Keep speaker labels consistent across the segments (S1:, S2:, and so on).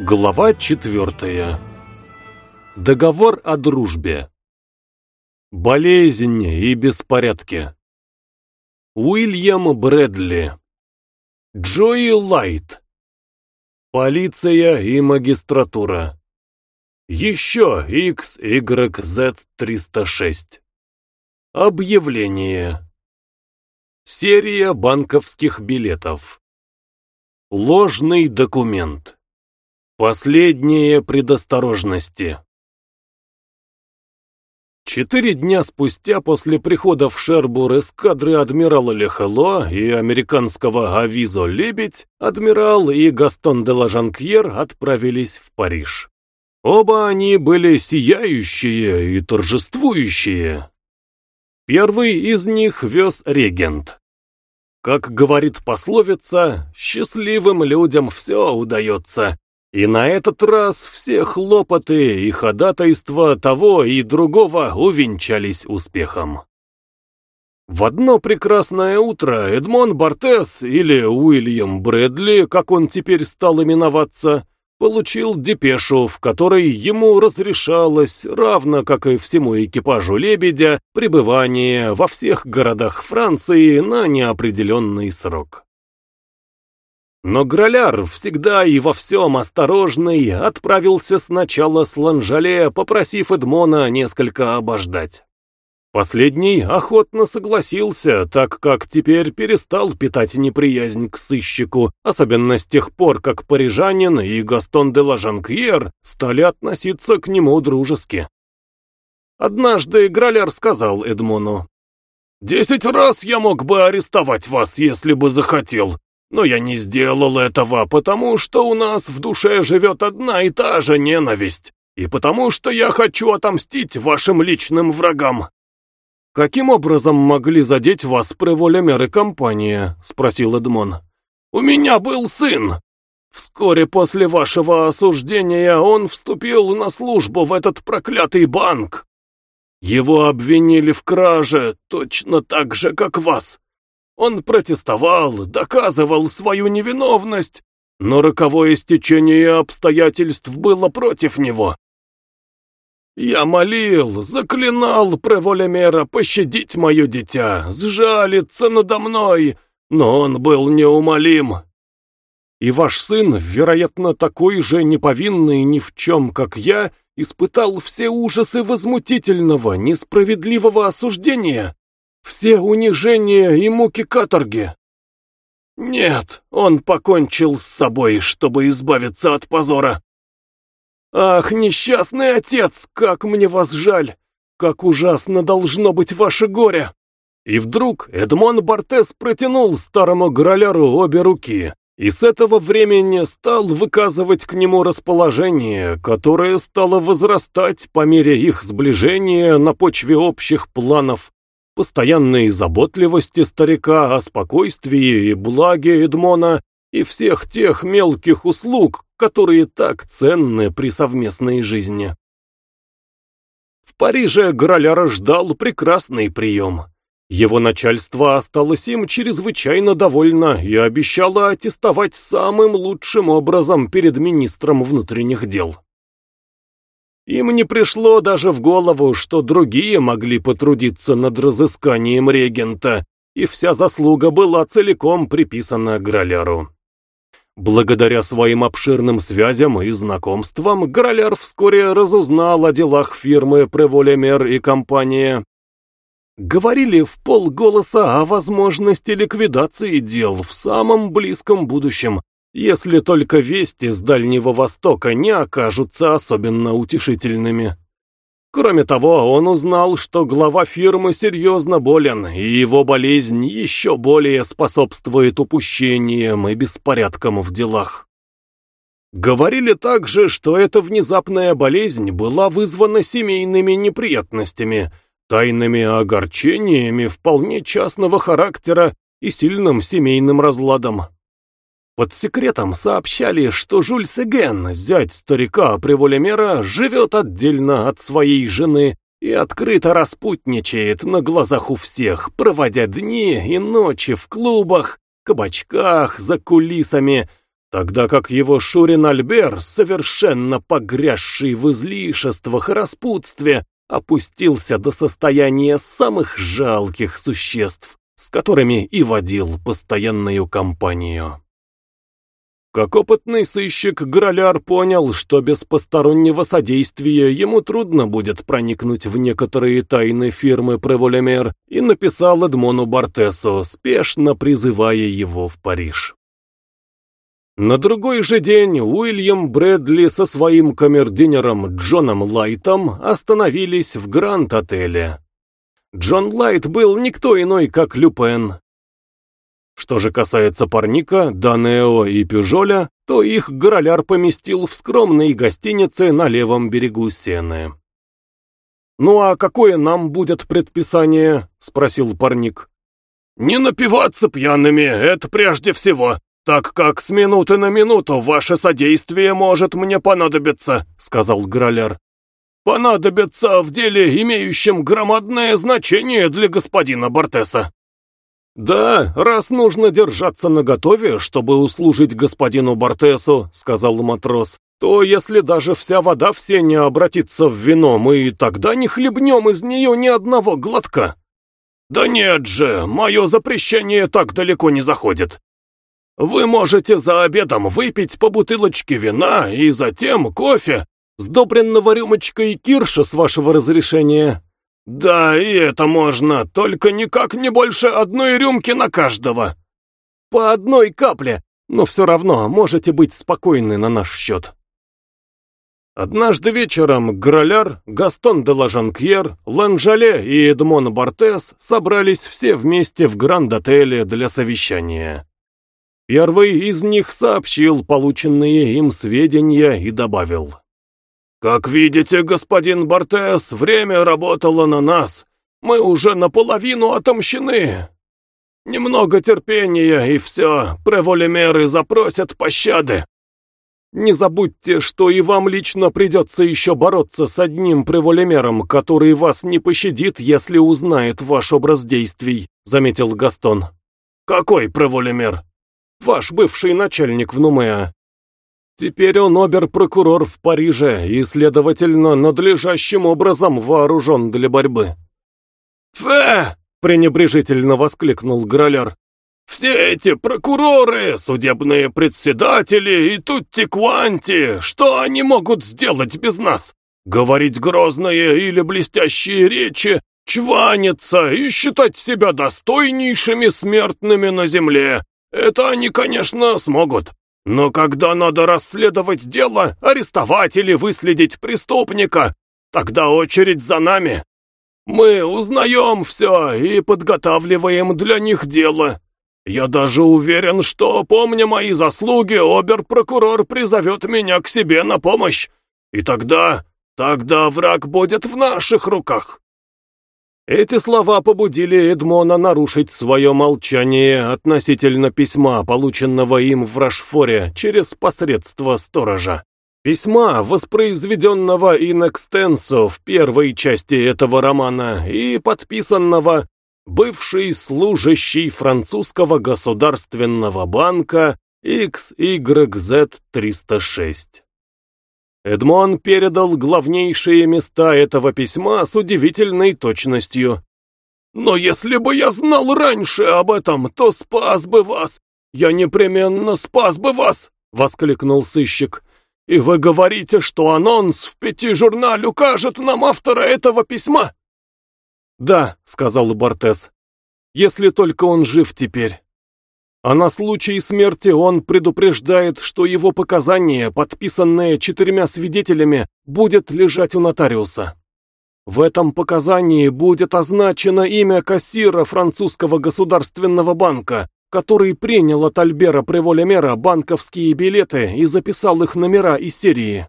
S1: Глава четвертая. Договор о дружбе. Болезнь и беспорядки. Уильям Брэдли. Джои Лайт. Полиция и магистратура. Еще XYZ306. Объявление. Серия банковских билетов. Ложный документ. Последние предосторожности. Четыре дня спустя после прихода в Шербур эскадры адмирала Лехело и американского авизо «Лебедь» адмирал и Гастон де Лажанкьер отправились в Париж. Оба они были сияющие и торжествующие. Первый из них вез регент. Как говорит пословица, счастливым людям все удается, и на этот раз все хлопоты и ходатайства того и другого увенчались успехом. В одно прекрасное утро Эдмон Бортес, или Уильям Брэдли, как он теперь стал именоваться, получил депешу, в которой ему разрешалось, равно как и всему экипажу «Лебедя», пребывание во всех городах Франции на неопределенный срок. Но Граляр, всегда и во всем осторожный, отправился сначала с Ланжале, попросив Эдмона несколько обождать. Последний охотно согласился, так как теперь перестал питать неприязнь к сыщику, особенно с тех пор, как парижанин и Гастон де Лажанкьер стали относиться к нему дружески. Однажды Граляр сказал Эдмону, «Десять раз я мог бы арестовать вас, если бы захотел, но я не сделал этого, потому что у нас в душе живет одна и та же ненависть, и потому что я хочу отомстить вашим личным врагам». «Каким образом могли задеть вас Преволемер и компания?» — спросил Эдмон. «У меня был сын. Вскоре после вашего осуждения он вступил на службу в этот проклятый банк. Его обвинили в краже, точно так же, как вас. Он протестовал, доказывал свою невиновность, но роковое стечение обстоятельств было против него. Я молил, заклинал Преволемера пощадить мое дитя, сжалиться надо мной, но он был неумолим. И ваш сын, вероятно, такой же неповинный ни в чем, как я, испытал все ужасы возмутительного, несправедливого осуждения. Все унижения и муки каторги. Нет, он покончил с собой, чтобы избавиться от позора. Ах, несчастный отец, как мне вас жаль! Как ужасно должно быть ваше горе! И вдруг Эдмон Бортес протянул старому Граляру обе руки, и с этого времени стал выказывать к нему расположение, которое стало возрастать по мере их сближения на почве общих планов постоянной заботливости старика о спокойствии и благе Эдмона и всех тех мелких услуг, которые так ценны при совместной жизни. В Париже Граляра ждал прекрасный прием. Его начальство осталось им чрезвычайно довольно и обещало аттестовать самым лучшим образом перед министром внутренних дел. Им не пришло даже в голову, что другие могли потрудиться над разысканием регента, и вся заслуга была целиком приписана Граляру. Благодаря своим обширным связям и знакомствам, Граляр вскоре разузнал о делах фирмы Преволемер и компания. Говорили в полголоса о возможности ликвидации дел в самом близком будущем, если только вести с Дальнего Востока не окажутся особенно утешительными. Кроме того, он узнал, что глава фирмы серьезно болен, и его болезнь еще более способствует упущениям и беспорядкам в делах. Говорили также, что эта внезапная болезнь была вызвана семейными неприятностями, тайными огорчениями вполне частного характера и сильным семейным разладом. Под секретом сообщали, что Жюль Сеген, зять старика Приволемера, живет отдельно от своей жены и открыто распутничает на глазах у всех, проводя дни и ночи в клубах, кабачках, за кулисами, тогда как его Шурин Альбер, совершенно погрязший в излишествах и распутстве, опустился до состояния самых жалких существ, с которыми и водил постоянную компанию. Как опытный сыщик, Граляр понял, что без постороннего содействия ему трудно будет проникнуть в некоторые тайны фирмы Преволемер и написал Эдмону Бартесу, спешно призывая его в Париж. На другой же день Уильям Брэдли со своим камердинером Джоном Лайтом остановились в Гранд-отеле. Джон Лайт был никто иной, как Люпен, что же касается парника, Данео и Пюжоля, то их Гороляр поместил в скромной гостинице на левом берегу Сены. «Ну а какое нам будет предписание?» — спросил парник. «Не напиваться пьяными, это прежде всего, так как с минуты на минуту ваше содействие может мне понадобиться», — сказал Гороляр. «Понадобится в деле, имеющем громадное значение для господина Бортеса». «Да, раз нужно держаться наготове, чтобы услужить господину Бортесу», — сказал матрос, «то если даже вся вода в сене обратится в вино, мы тогда не хлебнем из нее ни одного глотка». «Да нет же, мое запрещение так далеко не заходит. Вы можете за обедом выпить по бутылочке вина и затем кофе, сдобренного рюмочкой кирша с вашего разрешения». «Да, и это можно, только никак не больше одной рюмки на каждого». «По одной капле, но все равно можете быть спокойны на наш счет». Однажды вечером Граляр, Гастон де Лажанкьер, Ланжале и Эдмон Бортес собрались все вместе в Гранд-отеле для совещания. Первый из них сообщил полученные им сведения и добавил. «Как видите, господин Бортес, время работало на нас. Мы уже наполовину отомщены. Немного терпения, и все, преволемеры запросят пощады. Не забудьте, что и вам лично придется еще бороться с одним преволемером, который вас не пощадит, если узнает ваш образ действий», — заметил Гастон. «Какой преволемер?» «Ваш бывший начальник в Нумеа. Теперь он обер-прокурор в Париже и, следовательно, надлежащим образом вооружен для борьбы. «Фе!» — пренебрежительно воскликнул Граляр. «Все эти прокуроры, судебные председатели и тутти-кванти, что они могут сделать без нас? Говорить грозные или блестящие речи, чваниться и считать себя достойнейшими смертными на земле. Это они, конечно, смогут. Но когда надо расследовать дело, арестовать или выследить преступника, тогда очередь за нами. Мы узнаем все и подготавливаем для них дело. Я даже уверен, что, помня мои заслуги, обер-прокурор призовет меня к себе на помощь. И тогда, тогда враг будет в наших руках. Эти слова побудили Эдмона нарушить свое молчание относительно письма, полученного им в Рашфоре через посредство сторожа. Письма, воспроизведенного in extenso в первой части этого романа и подписанного бывший служащий французского государственного банка XYZ-306. Эдмон передал главнейшие места этого письма с удивительной точностью. «Но если бы я знал раньше об этом, то спас бы вас! Я непременно спас бы вас!» — воскликнул сыщик. «И вы говорите, что анонс в пяти журнале укажет нам автора этого письма?» «Да», — сказал Бортес, — «если только он жив теперь». А на случай смерти он предупреждает, что его показания, подписанные четырьмя свидетелями, будет лежать у нотариуса. В этом показании будет означено имя кассира французского государственного банка, который принял от Альбера Преволемера банковские билеты и записал их номера и серии.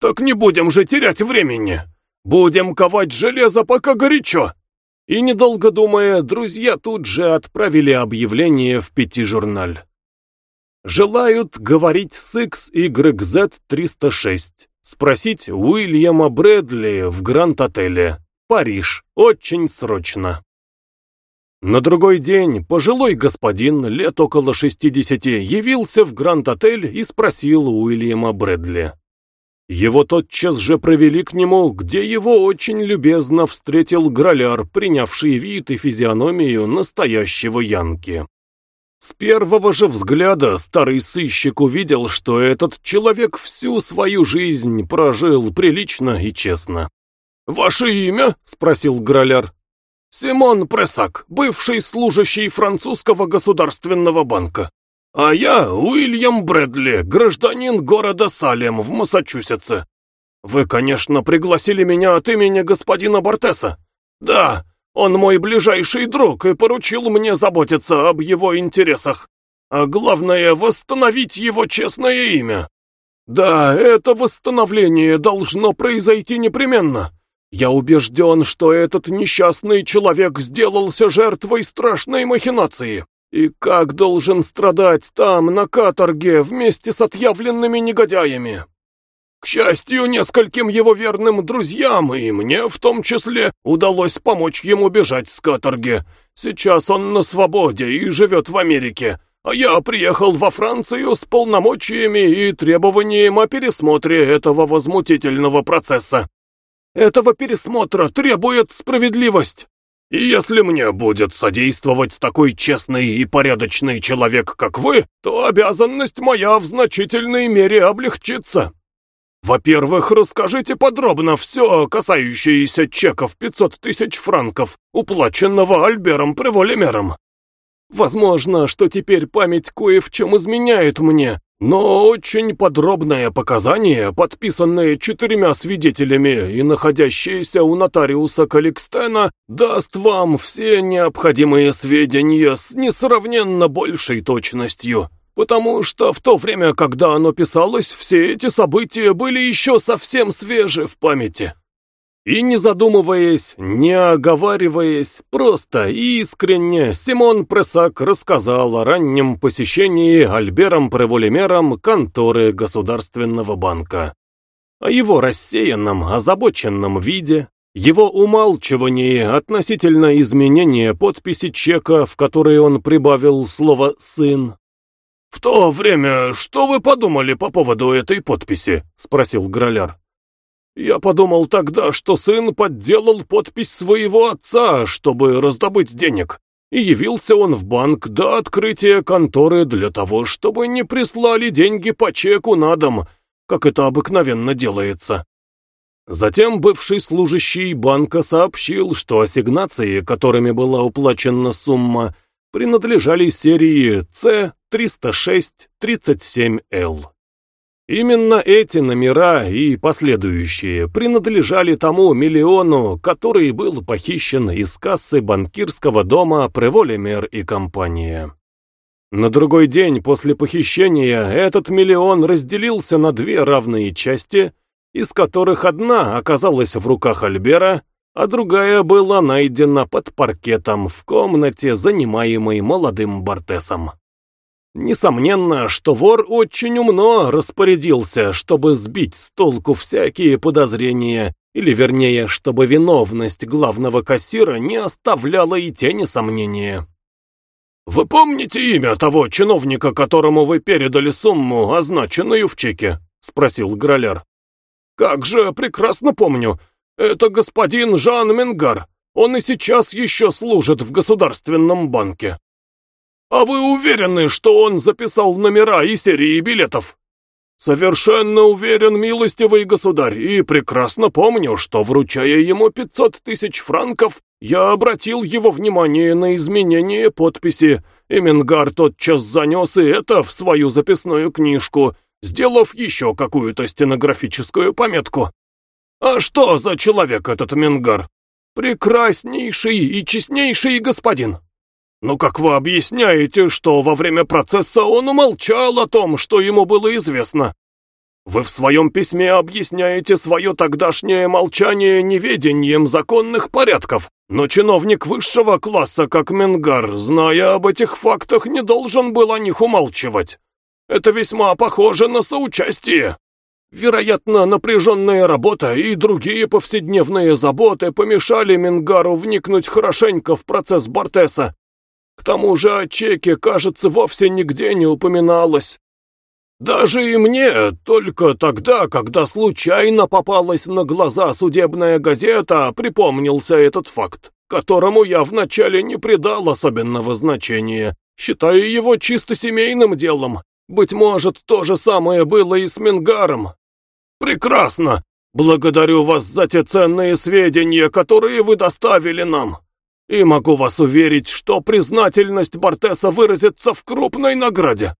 S1: «Так не будем же терять времени! Будем ковать железо, пока горячо!» И, недолго думая, друзья тут же отправили объявление в пятижурналь. Желают говорить с XYZ-306. Спросить Уильяма Брэдли в Гранд-отеле. Париж. Очень срочно. На другой день пожилой господин, лет около 60, явился в Гранд-отель и спросил Уильяма Брэдли. Его тотчас же провели к нему, где его очень любезно встретил Граляр, принявший вид и физиономию настоящего Янки. С первого же взгляда старый сыщик увидел, что этот человек всю свою жизнь прожил прилично и честно. «Ваше имя?» — спросил Граляр. «Симон Пресак, бывший служащий французского государственного банка. А я Уильям Брэдли, гражданин города Салем в Массачусетсе. Вы, конечно, пригласили меня от имени господина Бортеса. Да, он мой ближайший друг и поручил мне заботиться об его интересах. А главное, восстановить его честное имя. Да, это восстановление должно произойти непременно. Я убежден, что этот несчастный человек сделался жертвой страшной махинации. И как должен страдать там, на каторге, вместе с отъявленными негодяями? К счастью, нескольким его верным друзьям, и мне в том числе, удалось помочь ему бежать с каторги. Сейчас он на свободе и живет в Америке, а я приехал во Францию с полномочиями и требованием о пересмотре этого возмутительного процесса. Этого пересмотра требует справедливость. И если мне будет содействовать такой честный и порядочный человек, как вы, то обязанность моя в значительной мере облегчится. Во-первых, расскажите подробно все, касающееся чеков 500 тысяч франков, уплаченного Альбером Преволемером. Возможно, что теперь память кое в чем изменяет мне, но очень подробное показание, подписанное четырьмя свидетелями и находящееся у нотариуса Каликстена, даст вам все необходимые сведения с несравненно большей точностью. Потому что в то время, когда оно писалось, все эти события были еще совсем свежи в памяти. И не задумываясь, не оговариваясь, просто и искренне, Симон Пресак рассказал о раннем посещении Альбером Преволемером конторы Государственного банка. О его рассеянном, озабоченном виде, его умалчивании относительно изменения подписи чека, в которой он прибавил слово «сын». «В то время что вы подумали по поводу этой подписи?» — спросил Граляр. Я подумал тогда, что сын подделал подпись своего отца, чтобы раздобыть денег. И явился он в банк до открытия конторы для того, чтобы не прислали деньги по чеку на дом, как это обыкновенно делается. Затем бывший служащий банка сообщил, что ассигнации, которыми была уплачена сумма, принадлежали серии C306-37L. Именно эти номера и последующие принадлежали тому миллиону, который был похищен из кассы банкирского дома Преволемер и компания. На другой день после похищения этот миллион разделился на две равные части, из которых одна оказалась в руках Альбера, а другая была найдена под паркетом в комнате, занимаемой молодым Бартесом. Несомненно, что вор очень умно распорядился, чтобы сбить с толку всякие подозрения, или вернее, чтобы виновность главного кассира не оставляла и тени сомнения. «Вы помните имя того чиновника, которому вы передали сумму, означенную в чеке?» — спросил Граляр. «Как же, прекрасно помню. Это господин Жан Менгар. Он и сейчас еще служит в Государственном банке». «А вы уверены, что он записал номера и серии билетов?» «Совершенно уверен, милостивый государь, и прекрасно помню, что, вручая ему 500 тысяч франков, я обратил его внимание на изменение подписи, и Менгар тотчас занес и это в свою записную книжку, сделав еще какую-то стенографическую пометку. А что за человек этот Менгар? Прекраснейший и честнейший господин!» «Ну как вы объясняете, что во время процесса он умолчал о том, что ему было известно? Вы в своем письме объясняете свое тогдашнее молчание неведением законных порядков, но чиновник высшего класса, как Менгар, зная об этих фактах, не должен был о них умалчивать. Это весьма похоже на соучастие». Вероятно, напряженная работа и другие повседневные заботы помешали Мингару вникнуть хорошенько в процесс Бортеса. К тому же о чеке, кажется, вовсе нигде не упоминалось. Даже и мне, только тогда, когда случайно попалась на глаза судебная газета, припомнился этот факт, которому я вначале не придал особенного значения, считая его чисто семейным делом. Быть может, то же самое было и с Мингаром. Прекрасно! Благодарю вас за те ценные сведения, которые вы доставили нам. И могу вас уверить, что признательность Бортеса выразится в крупной награде.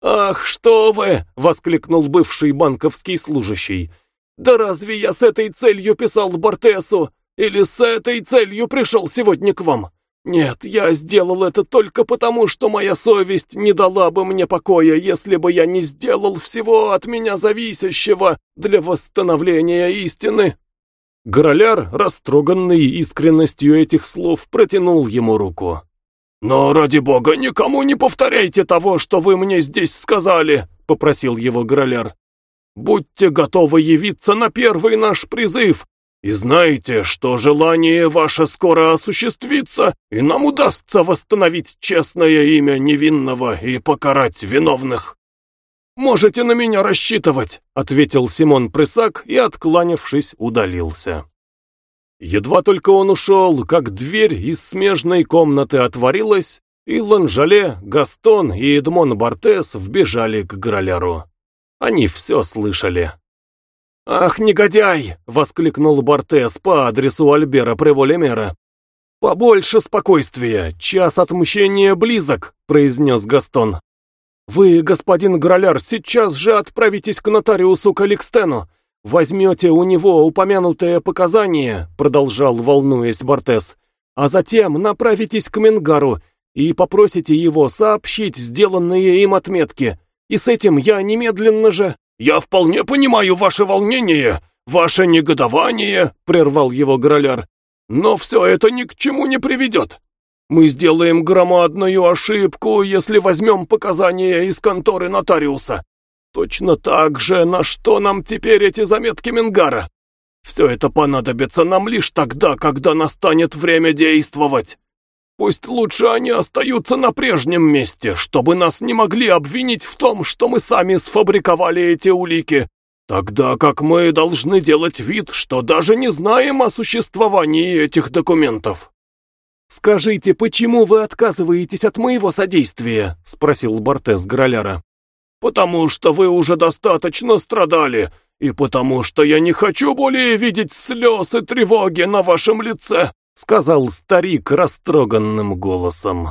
S1: «Ах, что вы!» — воскликнул бывший банковский служащий. «Да разве я с этой целью писал Бортесу? Или с этой целью пришел сегодня к вам? Нет, я сделал это только потому, что моя совесть не дала бы мне покоя, если бы я не сделал всего от меня зависящего для восстановления истины». Гороляр, растроганный искренностью этих слов, протянул ему руку. «Но, ради бога, никому не повторяйте того, что вы мне здесь сказали», — попросил его Гроляр. «Будьте готовы явиться на первый наш призыв, и знайте, что желание ваше скоро осуществится, и нам удастся восстановить честное имя невинного и покарать виновных». «Можете на меня рассчитывать», — ответил Симон Прысак и, откланившись, удалился. Едва только он ушел, как дверь из смежной комнаты отворилась, и Ланжале, Гастон и Эдмон Бортес вбежали к Граляру. Они все слышали. «Ах, негодяй!» — воскликнул Бортес по адресу Альбера Преволемера. «Побольше спокойствия, час отмщения близок», — произнес Гастон. «Вы, господин Граляр, сейчас же отправитесь к нотариусу Каликстену возьмете у него упомянутое показание, продолжал, волнуясь Бортес, а затем направитесь к Менгару и попросите его сообщить сделанные им отметки. И с этим я немедленно же... «Я вполне понимаю ваше волнение, ваше негодование», — прервал его Граляр. «Но все это ни к чему не приведет. Мы сделаем громадную ошибку, если возьмем показания из конторы нотариуса. Точно так же, на что нам теперь эти заметки Мингара? Все это понадобится нам лишь тогда, когда настанет время действовать. Пусть лучше они остаются на прежнем месте, чтобы нас не могли обвинить в том, что мы сами сфабриковали эти улики, тогда как мы должны делать вид, что даже не знаем о существовании этих документов. «Скажите, почему вы отказываетесь от моего содействия?» — спросил Бортес Граляра. «Потому что вы уже достаточно страдали, и потому что я не хочу более видеть слез и тревоги на вашем лице», сказал старик растроганным голосом.